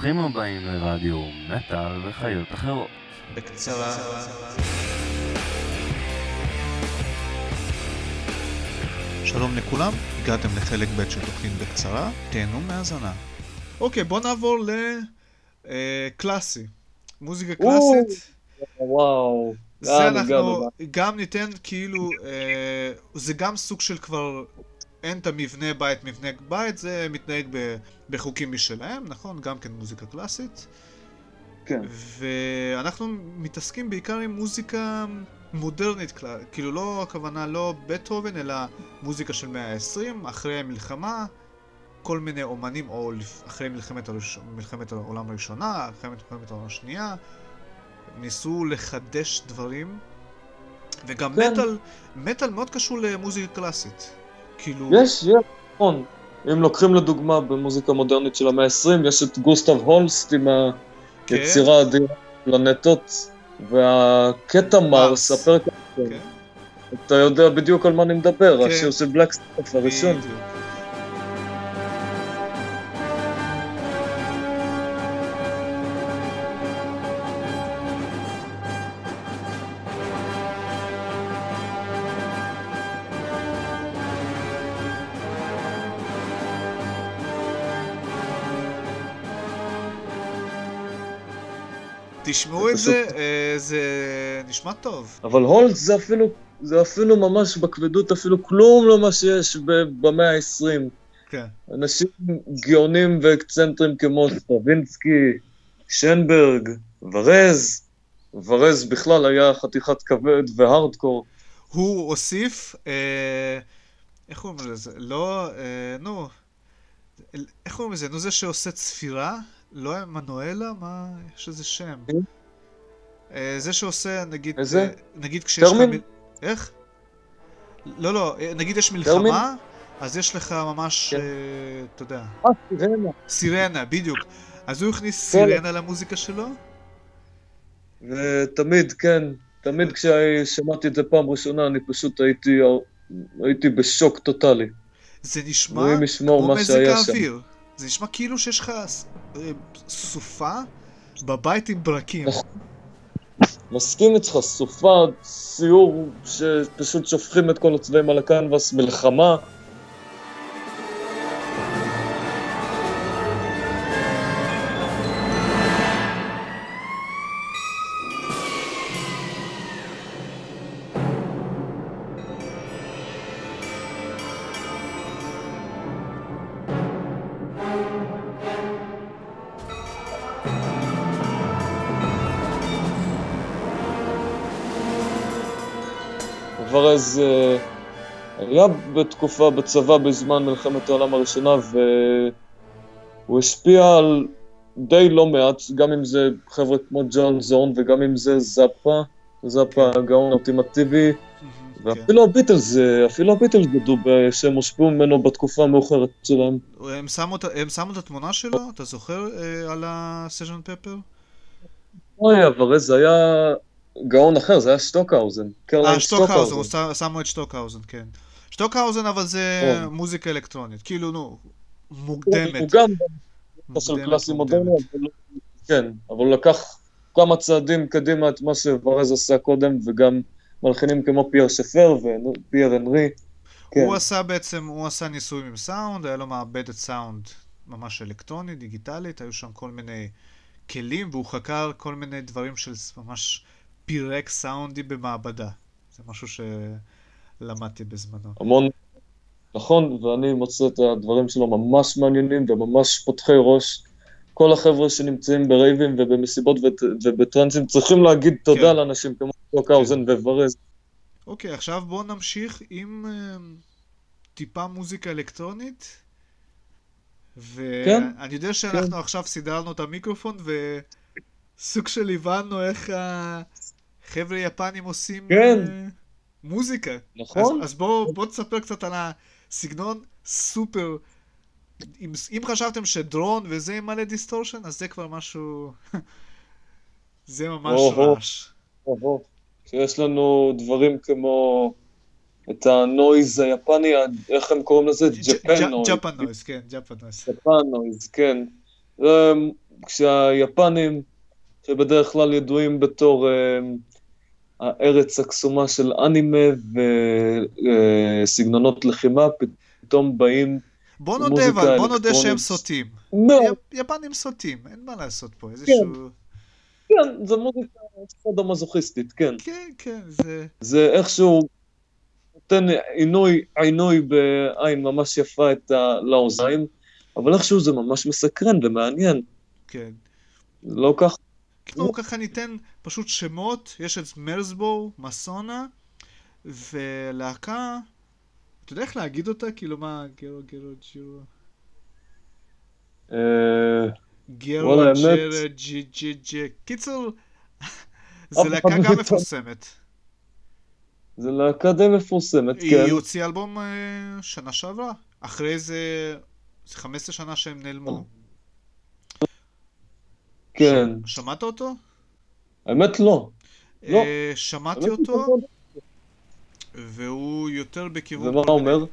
ברוכים הבאים לרדיו מטאל וחיות אחרות. בקצרה. שלום לכולם, הגעתם לחלק ב' של תוכנית בקצרה, תהנו מהאזנה. אוקיי, בוא נעבור לקלאסי. מוזיקה קלאסית. וואו. זה אנחנו? גם ניתן כאילו, אה, זה גם סוג של כבר, אין את המבנה בית, מבנה בית, זה מתנהג ב- בחוקים משלהם, נכון? גם כן מוזיקה קלאסית. כן. ואנחנו מתעסקים בעיקר עם מוזיקה מודרנית, כאילו לא הכוונה לא בטהובן, אלא מוזיקה של מאה ה-20, אחרי המלחמה, כל מיני אומנים, או אחרי מלחמת, הראש... מלחמת העולם הראשונה, אחרי מלחמת העולם השנייה, ניסו לחדש דברים, וגם כן. מטאל, מטאל מאוד קשור למוזיקה קלאסית. כאילו... יש, יש, נכון. אם לוקחים לדוגמה במוזיקה מודרנית של המאה ה-20, יש את גוסטב הולסט עם כן, היצירה האדירה פלנטות, והקטע מרס, הפרק הראשון. כן, אתה יודע בדיוק על מה אני מדבר, כן. השיר של Black Sabbath הראשון. בדיוק. תשמעו את פשוט- זה, אה, זה נשמע טוב. אבל הולסט זה אפילו, זה אפילו ממש בכבדות, אפילו כלום לא מה שיש ב- במאה ה-20. כן. אנשים גאונים ואקסצנטריים כמו סטרווינסקי, שנברג, ורז. ורז בכלל היה חתיכת כבד והארדקור. הוא הוסיף, אה, איך קוראים לזה? לא, אה, נו, איך קוראים לזה? נו, זה שעושה צפירה? לא מנואלה? מה? יש איזה שם. אה, זה שעושה, נגיד, איזה? אה, נגיד כשיש לך... טרמין? איך? לא, לא, אה, נגיד יש? מלחמה, אז יש לך ממש, כן. אתה יודע, אה, סירנה. סירנה, בדיוק. אז הוא הכניס כן. סירנה למוזיקה שלו? ותמיד, כן, תמיד כששמעתי את זה פעם ראשונה, אני פשוט הייתי, הייתי בשוק טוטאלי. זה נשמע כמו מזג. האוויר. זה נשמע כאילו שיש לך אה, סופה בבית עם ברקים. מסכים איתך, סופה, סיור שפשוט שופכים את כל הצבעים על הקנבס, מלחמה. ורז אה, היה בתקופה בצבא בזמן מלחמת העולם הראשונה והוא השפיע על די לא מעט, גם אם זה חבר'ה כמו ג'ון זון וגם אם זה זאפה, זאפה הגאון האולטימטיבי, כן. ואפילו הביטלס, אה, אפילו הביטלס ב- שהם הושפעו ממנו בתקופה המאוחרת שלהם. הם שמו הם שמו את התמונה שלו, אתה זוכר, אה, על הסז'ן פפר? אוי, ורז היה גאון אחר, זה היה שטוקהאוזן. אה, שטוקהאוזן, הוא שמו את שטוקהאוזן, כן. שטוקהאוזן, אבל זה כן. מוזיקה אלקטרונית, כאילו, נו, הוא מוקדמת. גם של קלאסי. מודרני, לא- כן, אבל הוא לקח כמה צעדים קדימה את מה שוורז עשה קודם, וגם מלחינים כמו פייר שפר ופייר אנרי. כן, הוא עשה בעצם, הוא עשה ניסויים עם סאונד, היה לו מעבדת סאונד ממש אלקטרונית, דיגיטלית, היו שם כל מיני כלים, והוא חקר כל מיני דברים של ממש פירק סאונדי במעבדה. זה משהו שלמדתי בזמנו. המון, נכון, ואני מוצא את הדברים שלו ממש מעניינים וממש פותחי ראש. כל החבר'ה שנמצאים ברייבים ובמסיבות ות- ובטרנסים צריכים להגיד תודה כן. לאנשים כמו שטוקהאוזן וורז. אוקיי, עכשיו בואו נמשיך עם אה, טיפה מוזיקה אלקטרונית. כן, ואני יודע שאנחנו עכשיו סידרנו את המיקרופון וסוג של הבנו איך החבר'ה יפנים עושים כן. אה, מוזיקה. נכון? אז, אז בואו בוא תספר קצת על הסגנון סופר. אם, אם חשבתם ש drone וזה עם מלא distortion, אז זה כבר משהו... זה ממש או-הו. רעש. אוהו. שיש לנו דברים כמו את ה noise היפני, איך הם קוראים לזה? Japan noise. Japan noise, כן, Japan noise. Japan noise, כן. זה כשהיפנים, שבדרך כלל ידועים בתור אה, הארץ הקסומה של אנימה וסגנונות לחימה, פתאום באים בוא נודה, אבל בוא נודה שהם. סוטים. מאוד, יפ- יפנים סוטים, אין מה לעשות פה, איזשהו... כן, זה מוזיקה סודו-מזוכיסטית, כן. כן, כן, זה... זה איכשהו נותן עינוי, עינוי בעין ממש יפה את ה... לאוזניים, אבל איכשהו זה ממש מסקרן ומעניין. כן. לא כך... כאילו ככה ניתן פשוט שמות, יש את מרסבו, מסונה, ולהקה, אתה יודע איך להגיד אותה? כאילו מה, גרו, גרו, ג'ירו, אה, גרו, ג'רה, ג'י, ג'י, ג'י, קיצור, זה להקה גם. מפורסמת. זה להקה די מפורסמת, כן. היא הוציאה אלבום אה, שנה שעברה, אחרי זה, זה 15 שנה שהם נעלמו. כן. ש- שמעת אותו? האמת לא. לא. אה, שמעתי האמת, אותו, לא. והוא יותר בכיוון... ומה מיני- אומר?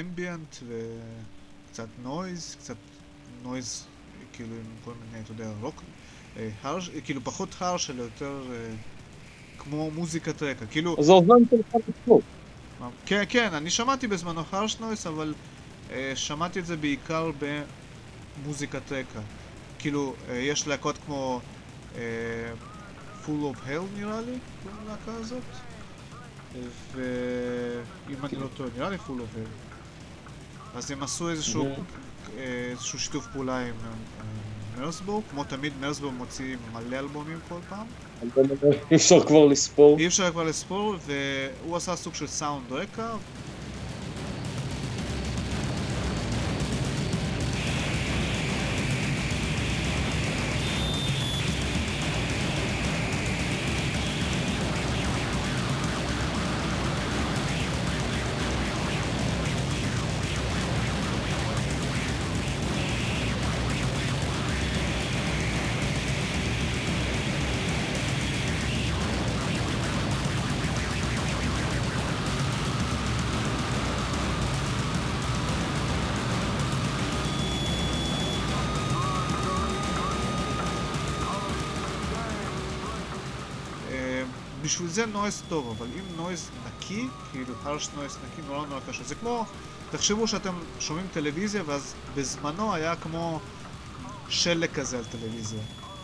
אמביאנט וקצת נויז, קצת נויז כאילו עם כל מיני, אתה יודע, רוק, אה, הרש, כאילו פחות הרש, אלא יותר אה, כמו מוזיקת רקע, כאילו, אז האוזניים שלך נפלו. כן, כן, אני שמעתי בזמנו הרש נויז, אבל אה, שמעתי את זה בעיקר במוזיקת רקע. כאילו, אה, יש להקות כמו אה, Full of Hell נראה לי, קוראים ללהקה הזאת, ואם אני לא טועה, נראה לי Full of Hell. אז הם עשו איזשהו. אה, איזשהו שיתוף פעולה עם מרסבורג, כמו תמיד מרסבורג מוציא מלא אלבומים כל פעם. אי אפשר כבר לספור. אי אפשר כבר לספור, והוא עשה סוג של סאונד רקע. בשביל זה נויז טוב, אבל אם נויז נקי, כאילו הרש נויז נקי נורא נורא קשה. זה כמו, תחשבו שאתם שומעים טלוויזיה, ואז בזמנו היה כמו שלג כזה על טלוויזיה.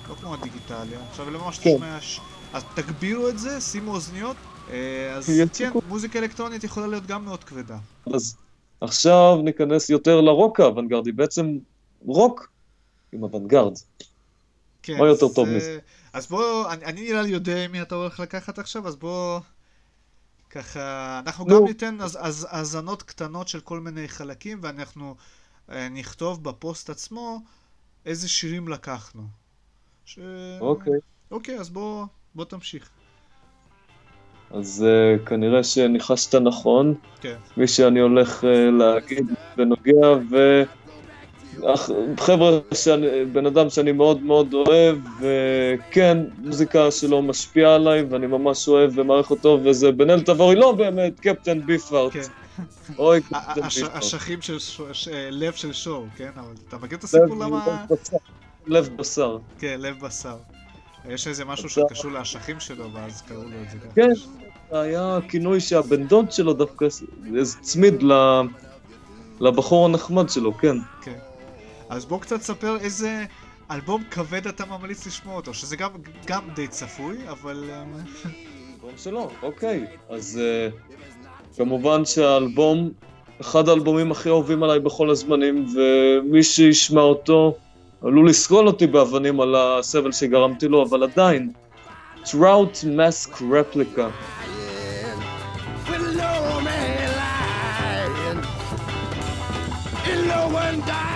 לא כמו הדיגיטלי, עכשיו למה שאתה כן. שומע, אז תגבירו את זה, שימו אוזניות, אה, אז כן. מוזיקה אלקטרונית יכולה להיות גם מאוד כבדה. אז עכשיו ניכנס יותר לרוק האוונגרדי. בעצם רוק עם אוונגרד. כן, מה יותר טוב מזה? אז בוא, אני, אני נראה לי יודע מי אתה הולך לקחת עכשיו, אז בוא... ככה, אנחנו נו. גם ניתן אז- אז- האזנות קטנות של כל מיני חלקים, ואנחנו אה, נכתוב בפוסט עצמו איזה שירים לקחנו. ש... אוקיי. אוקיי, אז בוא, בוא תמשיך. אז uh, כנראה שניחשת נכון. כן. מי שאני הולך uh, להגיד בנוגע, ו... חבר'ה, שאני, בן אדם שאני מאוד מאוד אוהב, וכן, מוזיקה שלו משפיעה עליי, ואני ממש אוהב ומעריך אותו, וזה בן אל תבורי, לא באמת, קפטן ביפארט. כן. אוי, קפטן ביפארט. אשכים של לב של שור, כן? אבל אתה מכיר את הסיפור למה... לב בשר. כן, לב בשר. יש איזה משהו. שקשור לאשכים שלו, ואז קראו לו את זה ככה. כן, היה כינוי שהבן דוד שלו דווקא הצמיד ל- לבחור הנחמד שלו, כן. כן. אז בוא קצת ספר איזה אלבום כבד אתה ממליץ לשמוע אותו, שזה גם, גם די צפוי, אבל... אה, אלבום שלו, אוקיי. אז uh, כמובן שהאלבום, אחד האלבומים הכי אהובים עליי בכל הזמנים, ומי שישמע אותו עלול לסקול אותי באבנים על הסבל שגרמתי לו, אבל עדיין. Trout Mask Replica. one dying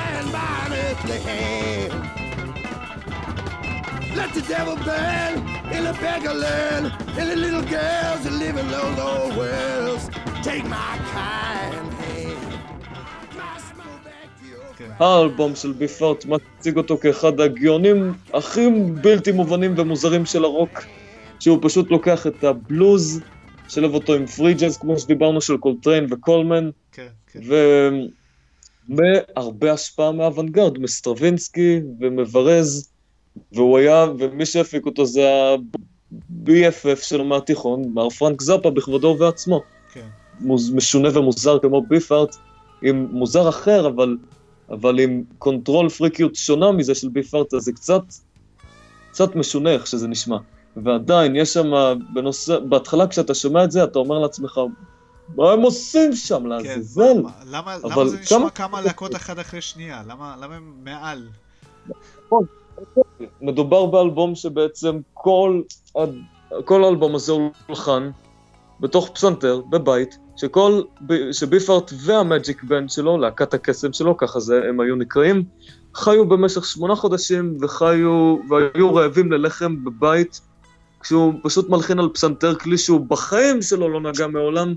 Let the devil burn, and the beggar learn, and the little girls that live in those old worlds take my kind כן. האלבום של ביפארט, מה שהציג אותו כאחד הגאונים הכי בלתי מובנים ומוזרים של הרוק, שהוא פשוט לוקח את הבלוז, שילב אותו עם פרי ג'אז, כמו שדיברנו, של קולטריין וקולמן, כן, כן. והרבה השפעה מאוונגרד, מסטרווינסקי ומוורז, והוא היה, ומי שהפיק אותו זה ה-BFF שלו מהתיכון, מר פרנק זאפה בכבודו ובעצמו. כן. מוז, משונה ומוזר כמו Beefheart, עם מוזר אחר, אבל, אבל עם control freak יות שונה מזה של Beefheart, אז זה קצת, קצת משונה איך שזה נשמע. ועדיין, יש שם, בנושא, בהתחלה כשאתה שומע את זה, אתה אומר לעצמך, מה הם עושים שם כן, לעזאזל? מה- למה אבל למה זה נשמע כמה- להקות אחת אחרי שנייה? למה למה הם מעל? מדובר באלבום שבעצם כל, כל האלבום הזה הולחן בתוך פסנתר, בבית, שכל, שביפארט והמג'יק בנד שלו, להקת הקסם שלו, ככה זה הם היו נקראים, חיו במשך שמונה חודשים וחיו, והיו רעבים ללחם בבית, כשהוא פשוט מלחין על פסנתר כלי שהוא בחיים שלו לא נגע מעולם,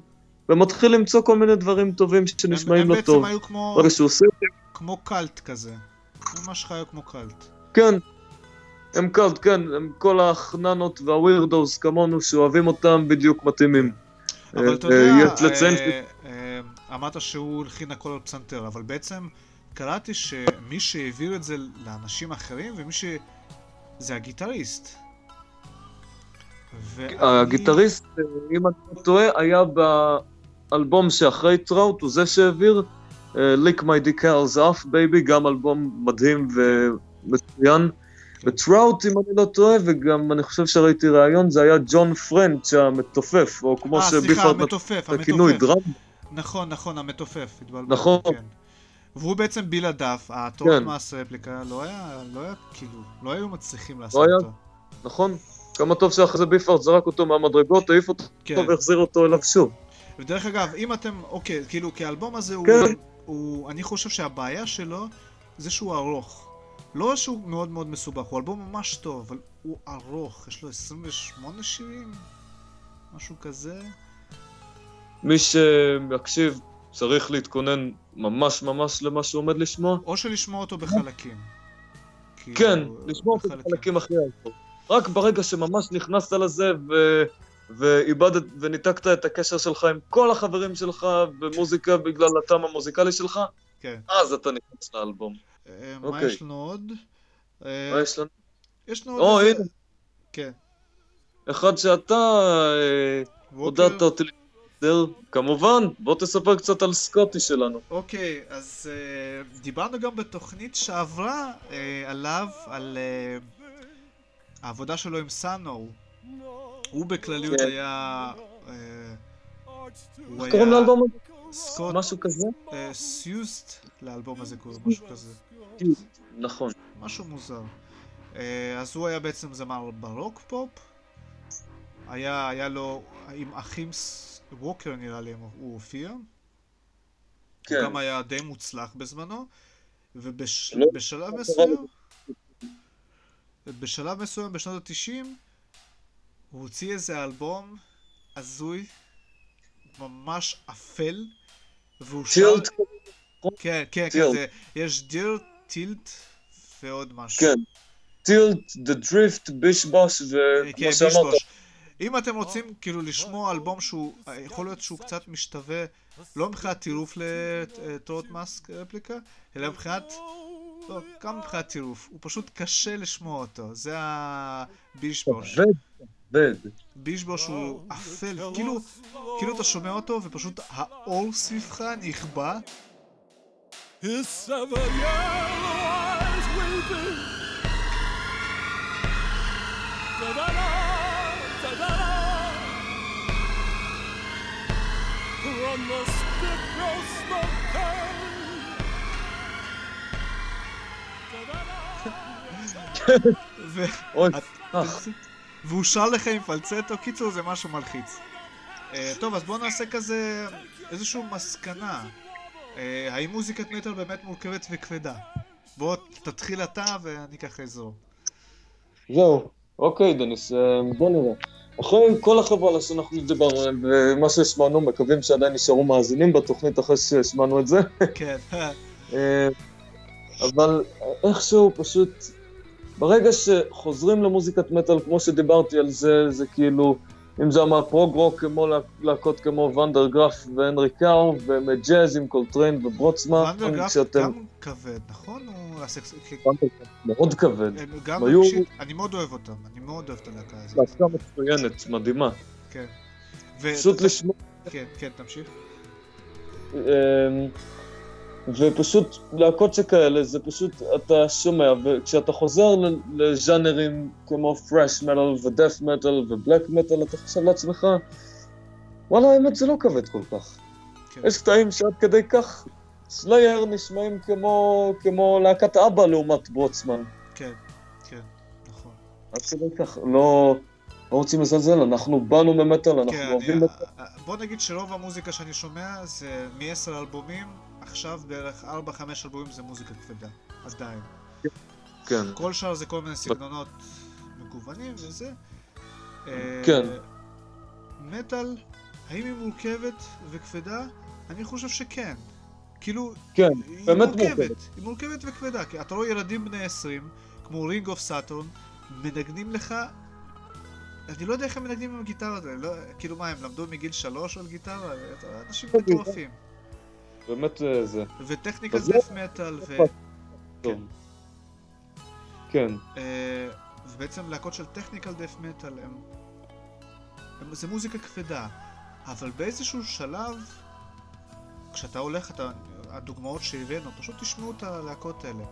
ומתחיל למצוא כל מיני דברים טובים הם שנשמעים הם לו בעצם טוב. היו כמו שהוא עושה את זה, כמו קאלט כזה. ממש חיו כמו קאלט. כן. הם קאלט, כן, הם כל החננות והווירדוס כמונו שאוהבים אותם בדיוק מתאימים. אבל אתה אה, יודע, לציין ש- אה, אה, אמרת שהוא הלחין הכל על פסנתר, אבל בעצם קראתי שמי שהעביר את זה לאנשים אחרים, ומי ש... זה הגיטריסט. ואני- הגיטריסט, אם אני לא טועה, היה באלבום שאחרי Trout, הוא זה שהעביר Lick My Decals Off, Baby, גם אלבום מדהים ומצוין. ו Trout, אם אני לא טועה, וגם אני חושב שראיתי ראיון, זה היה ג'ון פרנץ' המתופף, או כמו אה, סליחה, ש Beefheart נתן המתופף, את הכינוי. Drumbo. נכון, נכון, המתופף, התבלבלתי, נכון. כן. והוא בעצם בלעדיו, הטורטמאס רפליקה לא היה, לא היה, כאילו, לא היו מצליחים לעשות היה. אותו. נכון? כמה טוב שאחרי זה ביפארט זרק אותו מהמדרגות, העיף אותו כן. והחזיר אותו אליו שוב. ודרך אגב, אם אתם, אוקיי, כאילו, כי האלבום הזה הוא, כן. הוא, אני חושב שהבעיה שלו זה שהוא ארוך. לא שהוא מאוד מאוד מסובך, הוא אלבום ממש טוב, אבל הוא ארוך, יש לו 28 שירים? משהו כזה? מי שיקשיב צריך להתכונן ממש ממש למה שהוא עומד לשמוע. או שלשמוע אותו בחלקים. כן, לשמוע אותו בחלקים אחרי האלבום. רק ברגע שממש נכנסת לזה ו... ואיבדת וניתקת את הקשר שלך עם כל החברים שלך במוזיקה בגלל הטעם המוזיקלי שלך, כן. אז אתה נכנס לאלבום. אה, מה אוקיי. יש לנו עוד? אה, מה יש לנו? יש לנו או, עוד איזה... הנה. כן. אחד שאתה אה, הודעת אותי להתדר, כמובן, בוא תספר קצת על סקוטי שלנו. אוקיי, אז uh, דיברנו גם בתוכנית שעברה uh, עליו, על uh, העבודה שלו עם סאנו. הוא בכלליות כן. היה... Uh, הוא איך קוראים לאלבום הזה? סקוט משהו כזה? סיוסט לאלבום הזה קוראים, משהו כזה. נכון. משהו מוזר. Uh, אז הוא היה בעצם זמר ברוק פופ. היה, היה לו, עם אחים ווקר נראה לי, הוא הופיע. כן. הוא גם היה די מוצלח בזמנו, ובשלב לא, בשלב לא מסוים, בשלב מסוים בשנות ה-90, הוא הוציא איזה אלבום הזוי, ממש אפל, והוא. טילט, כן, כן, כן, טילט. זה, יש דיר, טילט ועוד משהו. כן. טילט, דה דריפט, בישבוש, וכמו שאמרת. אם אתם רוצים כאילו לשמוע אלבום שהוא, יכול להיות שהוא קצת משתווה, לא מבחינת טירוף לטרוט מאסק רפליקה, אלא מבחינת, לא, גם מבחינת טירוף, הוא פשוט קשה לשמוע אותו, זה הבישבוש. כבד. ביש-בוש הוא אפל, כאילו, כאילו אתה שומע אותו ופשוט האור סביבך נכבה. אוי, אה. Ah. והוא שר לך עם פלצטו, קיצור זה משהו מלחיץ. אה, טוב, אז בואו נעשה כזה איזושהי מסקנה. אה, האם מוזיקת מטאל באמת מורכבת וכבדה? בוא תתחיל אתה ואני ככה אזור. זהו. אוקיי, דניס, אה, בוא נראה. אחרי כל החברה שאנחנו דיברנו עליהם, ומה שהשמענו, מקווים שעדיין נשארו מאזינים בתוכנית אחרי שהשמענו את זה. כן. אבל איכשהו פשוט, ברגע שחוזרים למוזיקת מטאל, כמו שדיברתי על זה, זה כאילו אם זה מה prog rock כמו לה- להקות כמו Van der Graaf ו Henry Cow, ומג'אז עם קולטריין וברוצמן, Van der Graaf שאתם גם כבד, נכון? הסקס... Van der Graaf מאוד כבד, גם היו- רגשית, אני מאוד אוהב אותם, אני מאוד אוהב את הלהקה הזאת. להקה מצוינת, מדהימה. כן. ו- פשוט לשמוע, כן, כן, תמשיך. ופשוט להקות שכאלה, זה פשוט, אתה שומע, וכשאתה חוזר לז'אנרים כמו פרש מטאל ודף מטאל ובלק מטאל, אתה חושב לעצמך, וואלה, האמת זה לא כבד כל כך. כן. יש קטעים שעד כדי כך סלייר נשמעים כמו, כמו להקת אבא לעומת ברוצמן. כן, כן, נכון. עד כדי כך, לא, לא רוצים לזלזל, אנחנו באנו ממטאל, אנחנו כן, אוהבים אני- מטאל. בוא נגיד שרוב המוזיקה שאני שומע זה מ-10 אלבומים, עכשיו בערך 4-5 אלבומים זה מוזיקה כבדה, עדיין. כן. כל שאר זה כל מיני סגנונות מגוונים וזה. אה, כן. מטאל, האם היא מורכבת וכבדה? אני חושב שכן. כאילו, כן, היא באמת מורכבת. מורכבת. היא מורכבת וכבדה, כי אתה רואה ילדים בני 20, כמו Rings of Saturn, מנגנים לך... אני לא יודע איך הם מנגנים עם הגיטרות האלה, לא, כאילו מה, הם למדו מגיל שלוש על גיטרה? אנשים כן, מטורפים. באמת אה, זה. וטכניקה וזה- דף מטאל, ו... טוב. כן. אה, ובעצם להקות של טכניקל דף מטאל הם... הם... זה מוזיקה כבדה, אבל באיזשהו שלב, כשאתה הולך, אתה... הדוגמאות שהבאנו, פשוט תשמעו את הלהקות האלה.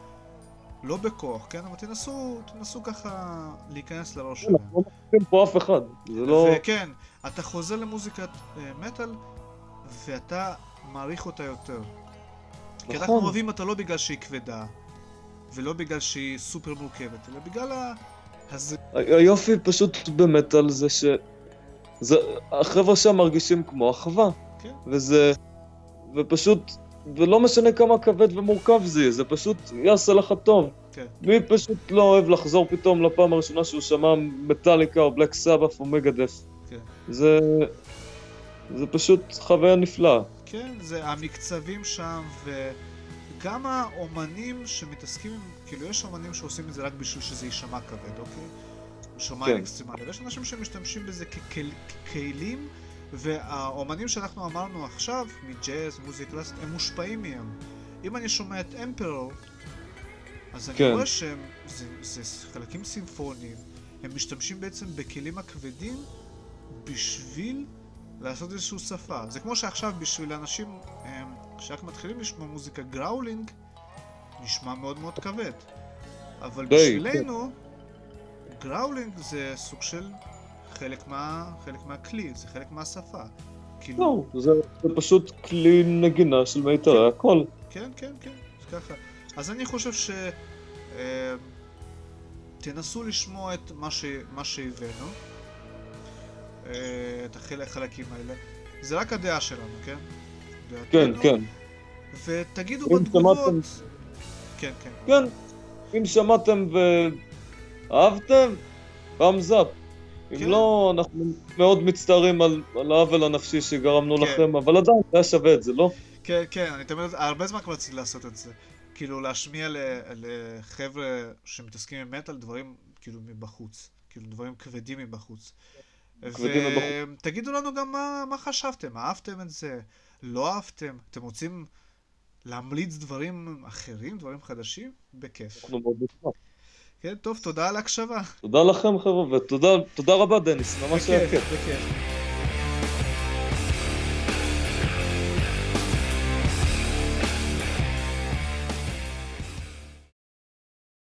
לא בכוח, כן? אבל תנסו, תנסו ככה להיכנס לראש שלהם. אנחנו לא מכירים פה אף אחד. זה לא... וכן, אתה חוזר למוזיקת אה, מטאל, ואתה מעריך אותה יותר. כי אנחנו נכון. אוהבים אותה לא בגלל שהיא כבדה, ולא בגלל שהיא סופר מורכבת, אלא בגלל ה... הז... היופי פשוט במטאל זה ש... זה... החבר'ה שם מרגישים כמו אחווה. כן. וזה... ופשוט... ולא משנה כמה כבד ומורכב זה יהיה, זה פשוט יעשה לך טוב. כן. מי פשוט לא אוהב לחזור פתאום לפעם הראשונה שהוא שמע מטאליקה או Black Sabbath או Megadeth. כן. זה... זה פשוט חוויה נפלאה. כן, זה המקצבים שם, וגם האומנים שמתעסקים עם... כאילו, יש אומנים שעושים את זה רק בשביל שזה יישמע כבד, אוקיי? יישמע כן. extremely. ויש אנשים שמשתמשים בזה ככל- ככלים, והאומנים שאנחנו אמרנו עכשיו, מג'אז, מוזיקה קלאסית, הם מושפעים מהם. אם אני שומע את Emperor, אז אני כן. רואה שהם... זה, זה חלקים סימפוניים. הם משתמשים בעצם בכלים הכבדים בשביל לעשות איזושהי שפה. זה כמו שעכשיו בשביל אנשים שרק מתחילים לשמוע מוזיקה growling, נשמע מאוד מאוד כבד. אבל די, בשבילנו, growling זה סוג של חלק, מה, חלק מהכלי, זה חלק מהשפה. כאילו, לא, זה, זה פשוט כלי נגינה של מיתרי הכל. כן, כן, כן, זה ככה. אז אני חושב ש... אה, תנסו לשמוע את מה, ש... מה שהבאנו, את החל- החלקים האלה. זה רק הדעה שלנו, כן? כן. כן. ותגידו בתגובות... שמעתם- כן, כן. כן, אם שמעתם ואהבתם, thumbs up. אם כן. לא, אנחנו מאוד מצטערים על, על העוול הנפשי שגרמנו כן. לכם, אבל עדיין זה היה שווה את זה, לא? כן, כן, אני תמיד, הרבה זמן כבר רציתי לעשות את זה. כאילו, להשמיע לחבר'ה שמתעסקים עם מטאל דברים, כאילו, מבחוץ. כאילו, דברים כבדים מבחוץ. ותגידו לנו גם מה, מה חשבתם, אהבתם את זה, לא אהבתם, אתם רוצים להמליץ דברים אחרים, דברים חדשים? בכיף. אנחנו מאוד נשמח. כן, טוב, תודה על ההקשבה. תודה לכם חבר'ה, ותודה תודה רבה דניס, ממש היה בכיף, כיף. בכיף.